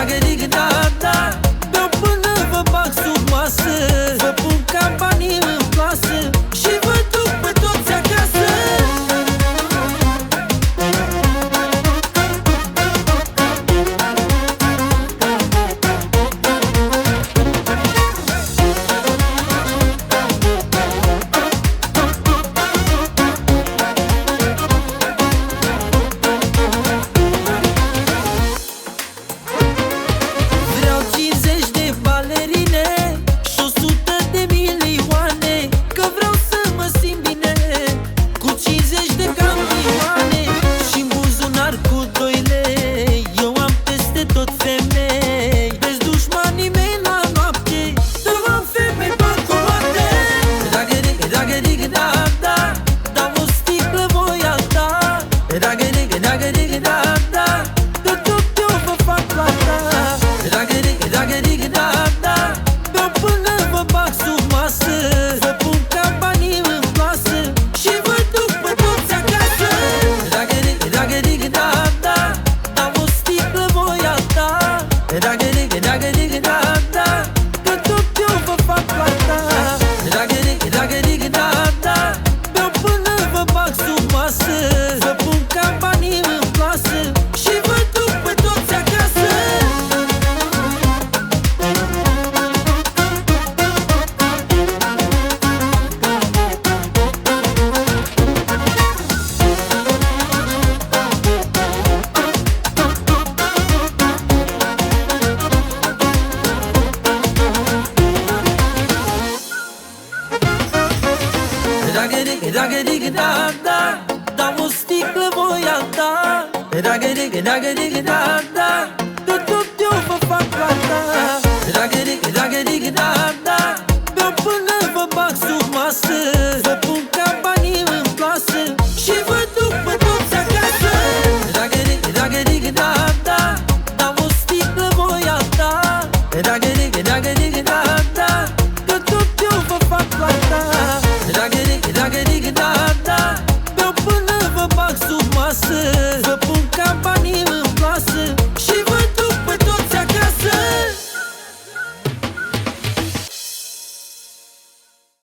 Jagged guitar But I get dagge digge da da Da mo sticle voi da E dagge digge dagge digge da da Tu tu tu fa fa fa. Da E dagge digge dagge digge da